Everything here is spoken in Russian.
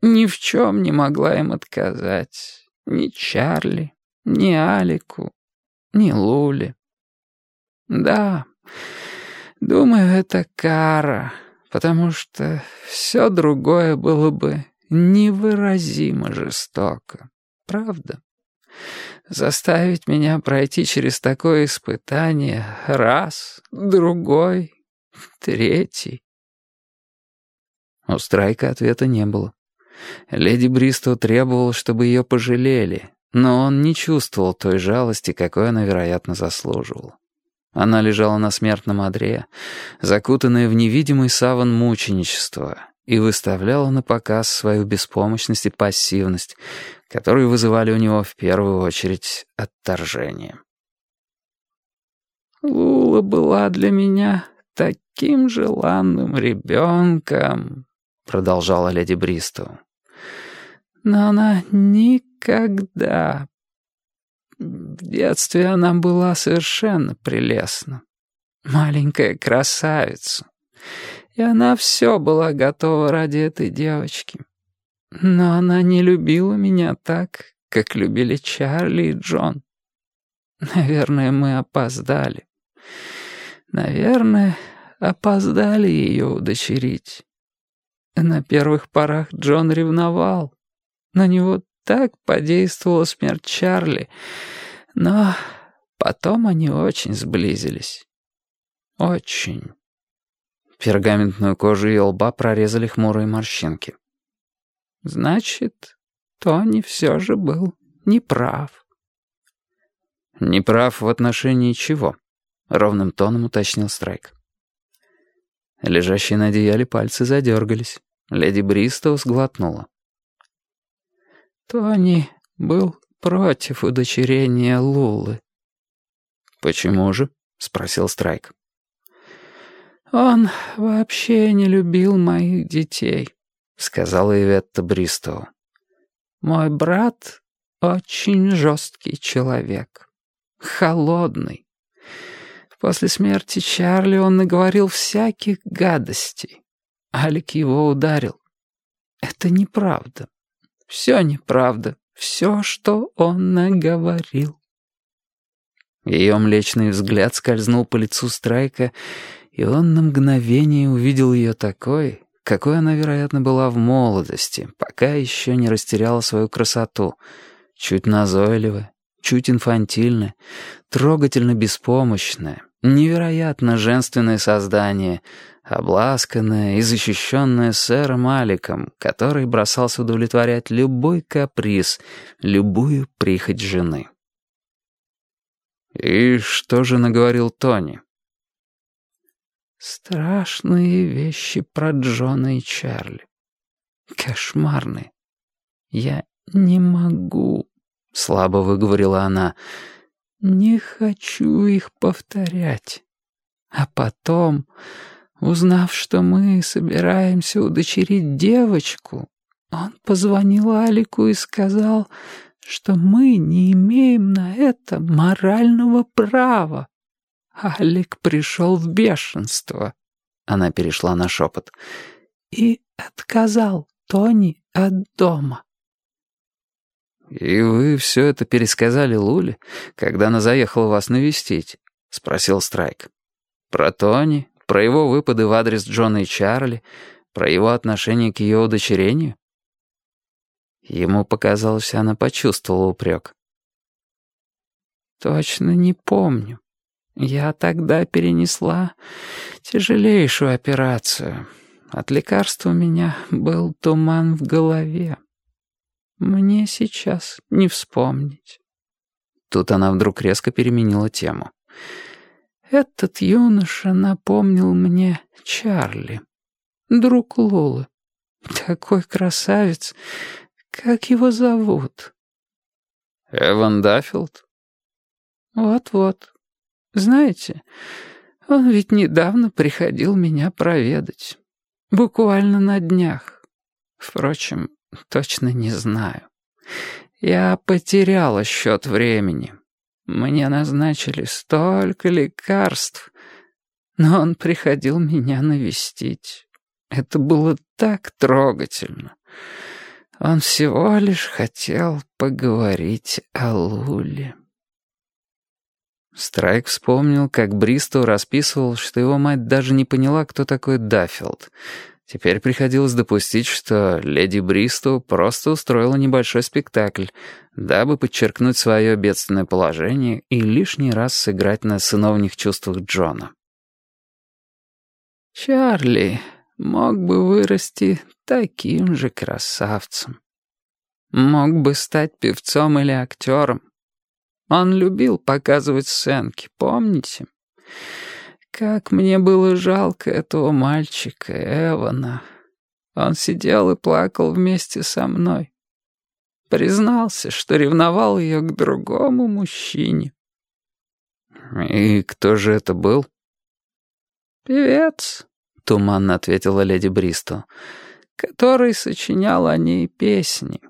ни в чем не могла им отказать. Ни Чарли, ни Алику, ни Луле. Да, думаю, это кара, потому что все другое было бы невыразимо жестоко. Правда? Заставить меня пройти через такое испытание раз, другой, третий. У Страйка ответа не было. Леди Бристоу требовала, чтобы ее пожалели, но он не чувствовал той жалости, какой она, вероятно, заслуживала. Она лежала на смертном одре, закутанная в невидимый саван мученичества, и выставляла на показ свою беспомощность и пассивность, которые вызывали у него в первую очередь отторжение. «Лула была для меня таким желанным ребенком», — продолжала леди Бристоу. «Но она никогда... В детстве она была совершенно прелестна. Маленькая красавица. И она все была готова ради этой девочки. Но она не любила меня так, как любили Чарли и Джон. Наверное, мы опоздали. Наверное, опоздали ее удочерить. На первых порах Джон ревновал. На него так подействовала смерть Чарли. Но потом они очень сблизились. Очень. Пергаментную кожу ее лба прорезали хмурые морщинки. «Значит, Тони все же был неправ». «Неправ в отношении чего?» — ровным тоном уточнил Страйк. Лежащие на одеяле пальцы задергались. Леди Бристоу сглотнула. «Тони был против удочерения Лулы». «Почему же?» — спросил Страйк. «Он вообще не любил моих детей», — сказала Иветта Бристоу. «Мой брат очень жесткий человек, холодный. После смерти Чарли он наговорил всяких гадостей. Алик его ударил. Это неправда. Все неправда. Все, что он наговорил». Ее млечный взгляд скользнул по лицу Страйка, и он на мгновение увидел ее такой, какой она, вероятно, была в молодости, пока еще не растеряла свою красоту, чуть назойливая, чуть инфантильная, трогательно беспомощная, невероятно женственное создание, обласканное и защищенное сэром Аликом, который бросался удовлетворять любой каприз, любую прихоть жены. «И что же наговорил Тони?» Страшные вещи про Джона и Чарли. Кошмарные. Я не могу, — слабо выговорила она. Не хочу их повторять. А потом, узнав, что мы собираемся удочерить девочку, он позвонил Алику и сказал, что мы не имеем на это морального права. Алик пришел в бешенство. Она перешла на шепот. И отказал Тони от дома. «И вы все это пересказали Луле, когда она заехала вас навестить?» — спросил Страйк. «Про Тони, про его выпады в адрес Джона и Чарли, про его отношение к ее удочерению?» Ему показалось, она почувствовала упрек. «Точно не помню. Я тогда перенесла тяжелейшую операцию. От лекарства у меня был туман в голове. Мне сейчас не вспомнить. Тут она вдруг резко переменила тему. Этот юноша напомнил мне Чарли, друг Лолы. Такой красавец. Как его зовут? Эван Даффилд? Вот-вот. Знаете, он ведь недавно приходил меня проведать. Буквально на днях. Впрочем, точно не знаю. Я потеряла счет времени. Мне назначили столько лекарств, но он приходил меня навестить. Это было так трогательно. Он всего лишь хотел поговорить о Луле. Страйк вспомнил, как Бристоу расписывал, что его мать даже не поняла, кто такой Даффилд. Теперь приходилось допустить, что леди Бристоу просто устроила небольшой спектакль, дабы подчеркнуть свое бедственное положение и лишний раз сыграть на сыновних чувствах Джона. «Чарли мог бы вырасти таким же красавцем. Мог бы стать певцом или актером. Он любил показывать сценки, помните? Как мне было жалко этого мальчика, Эвана. Он сидел и плакал вместе со мной. Признался, что ревновал ее к другому мужчине. «И кто же это был?» «Певец», — туманно ответила леди Бристо, «который сочинял о ней песни».